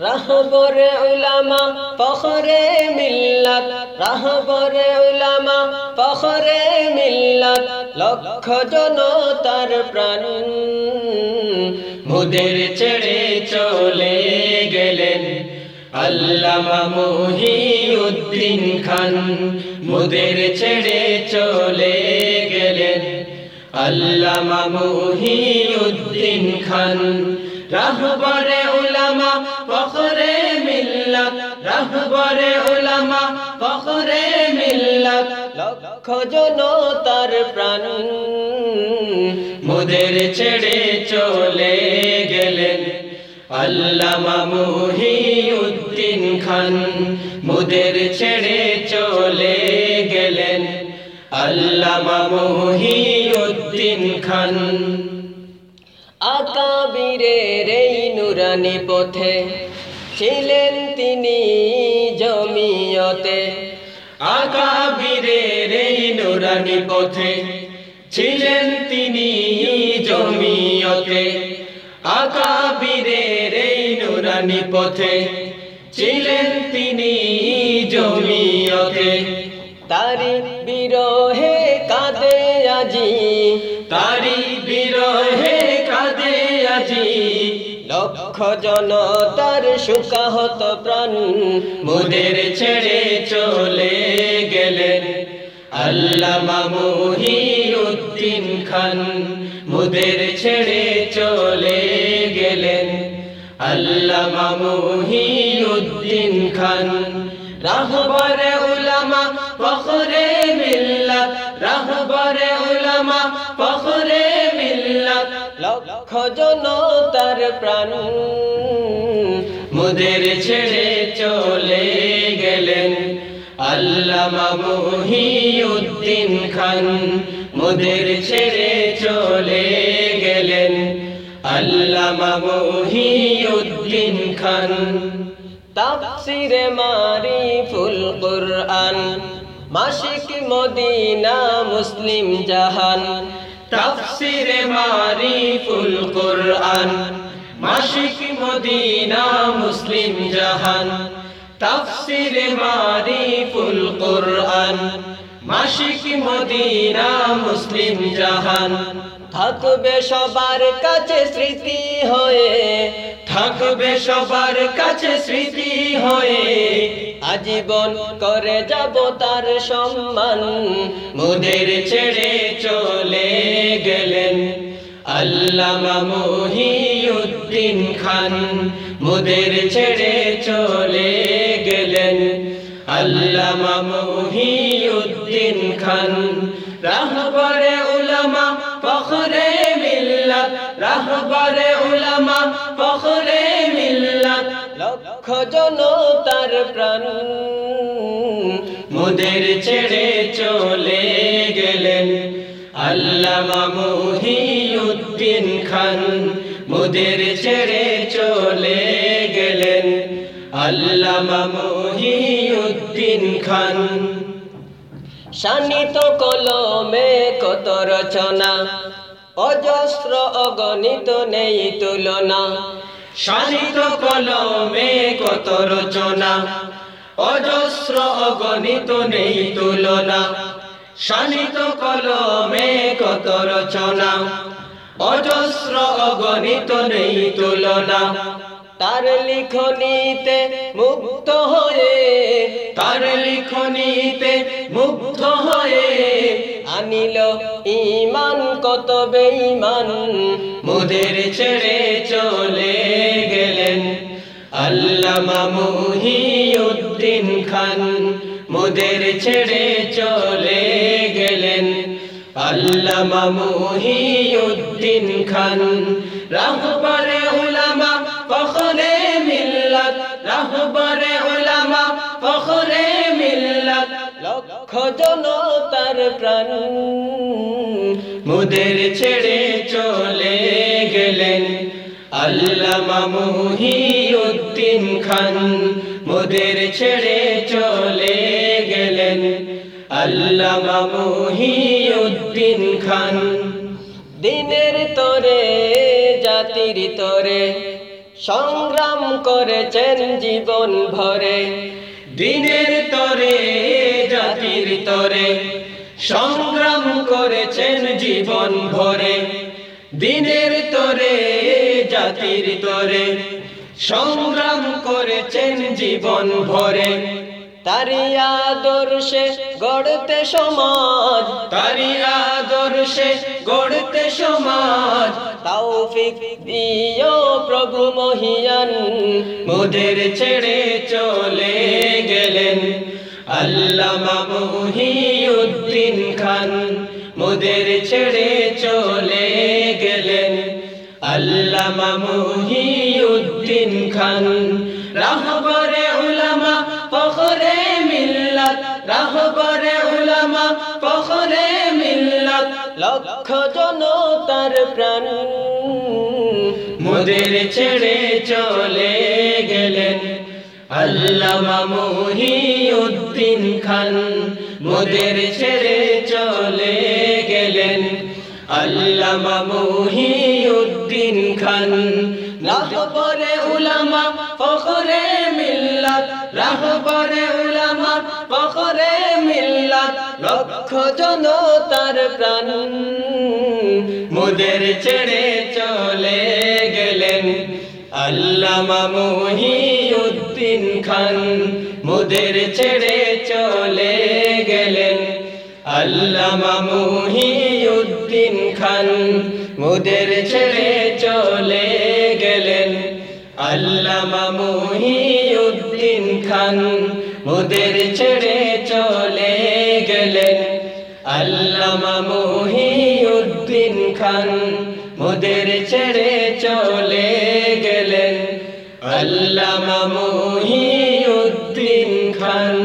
রাহবরে উলামা, ফখরে মিল্লাত। রাহবরে উলামা, ফখরে মিল্লাত। লক্ষ জনতার প্রাণ। মুদের ছেড়ে চলে গেলেন আল্লামা মুহিউদ্দিন খান। মুদের ছেড়ে চলে গেলেন আল্লামা মুহিউদ্দিন খান। রাহবরে উলামা, ফখরে মিল্লাত। রাহবরে উলামা, ফখরে মিল্লাত। লক্ষ জনতার প্রাণ মোদের ছেড়ে চলে গেলেন। আল্লামা মুহিউদ্দিন খান মোদের ছেড়ে চলে গেলেন। আল্লামা মুহিউদ্দিন খান আকাবিরের এই নুরানি পথে। ছিলেন তিনি জমিয়তে। আকাবিরের এই নুরানি পথে। ছিলেন তিনি জমিয়তে। আকাবিরের এই নুরানি পথে। ছিলেন তিনি জমিয়তে। তারি বিরহে কাঁদে আজি। তারি বিরহে জনতার সুকাহত প্রাণ মুদের ছেড়ে চলে গেলেন। আল্লামা মুহিউদ্দিন খান মুদের ছেড়ে চলে গেলেন। আল্লামা মুহিউদ্দিন খান রাহবরে উলামা, ফখরে মিল্লাত। রাহবরে উলামা, ফখরে লক্ষ জনতার প্রাণ। মুদের ছেড়ে চলে গেলেন আল্লামা মুহিউদ্দিন খান। মুদের ছেড়ে চলে গেলেন আল্লামা মুহিউদ্দিন খান। তাফসিরে মারি ফুল কুরআন, মাসিক মদিনা মুসলিম জাহান। তাফসিরে মারিফুল কুরআন মাসিক মদিনা মুসলিম জাহান। তাফসিরে মারিফুল কুরআন মাসিক মদিনা মুসলিম জাহান। থাকবে সবার কাছে স্মৃতি হয়ে, থাকবে সবার কাছে স্মৃতি হয়ে। আজীবন করে যাব তার সম্মান, মুদের ছেড়ে গেলেন। আল্লামা মুহিউদ্দিন খান মুদের ছেড়ে চলে গেলেন। আল্লামা মুহিউদ্দিন খান রাহবরে উলামা ফখরে মিল্লাত, রাহবরে উলামা ফখরে মিল্লাত, লক্ষ জনতার প্রাণ মুদের ছেড়ে চলে গেলেন। আল্লামা মুহিউদ্দিন খান মুদের ছেড়ে চলে গেলেন। আল্লামা মুহিউদ্দিন খান। শানিত কলমে কত রচনা, অজস্র অগণিত নেই তুলনা। শানিত কলমে কত রচনা, অজস্র অগণিত নেই তুলনা। শানিত কলমে কত রচনা। অজস্র অগণিত নেই তুলনা। তার লিখনিতে মুক্ত হয়ে তার লিখনিতে মুগ্ধ হয়ে আনিল ইমান কত বেঈমান। মুদের ছেড়ে চলে গেলেন আল্লামা মুহিউদ্দিন খান। মুদের ছেড়ে চলে আল্লামা মুহিউদ্দিন খান, রাহবরে উলামা ফখরে মিল্লাত, রাহবরে উলামা ফখরে মিল্লাত, লক্ষ জনতার প্রাণ। মুদের ছেড়ে চলে গেলেন আল্লামা মুহিউদ্দিন খান, মুদের ছেড়ে চলে আল্লামা মুহিউদ্দিন খান। দিনের তরে, জাতির তরে সংগ্রাম করেছেন জীবন ভরে। দিনের তরে, জাতির তরে সংগ্রাম করেছেন জীবন ভরে। দিনের তরে, জাতির তরে সংগ্রাম করেছেন জীবন ভরে। তারি আদর্শে গড়তে সমাজ। তারি আদর্শে গড়তে সমাজ। তৌফিক দিও প্রভু মহিয়ান। মোদের ছেড়ে চলে গেলেন আল্লামা মুহিউদ্দিন খান। মোদের ছেড়ে চলে গেলেন আল্লামা মুহিউদ্দিন খান। রাহবরে উলামা রাহবরে উলামা, ফখরে মিল্লাত, লক্ষ জনতার প্রাণ। মোদের ছেড়ে চলে গেলেন আল্লামা মুহিউদ্দিন খান। মোদের ছেড়ে চলে গেলেন আল্লামা মুহিউদ্দিন খান। রাহবরে উলামা, ফখরে মিল্লাত ফখরে মিল্লাত, লক্ষ জনতার প্রাণ। মোদের ছেড়ে চলে গেলেন আল্লামা মুহিউদ্দিন খান। মোদের ছেড়ে চলে গেলেন আল্লামা মুহিউদ্দিন খান। মোদের ছেড়ে চলে গেলেন আল্লামা খান মোদের ছেড়ে চলে গেলেন আল্লামা মহিউদ্দিন খান মোদের ছেড়ে চলে গেলেন আল্লামা মহিউদ্দিন খান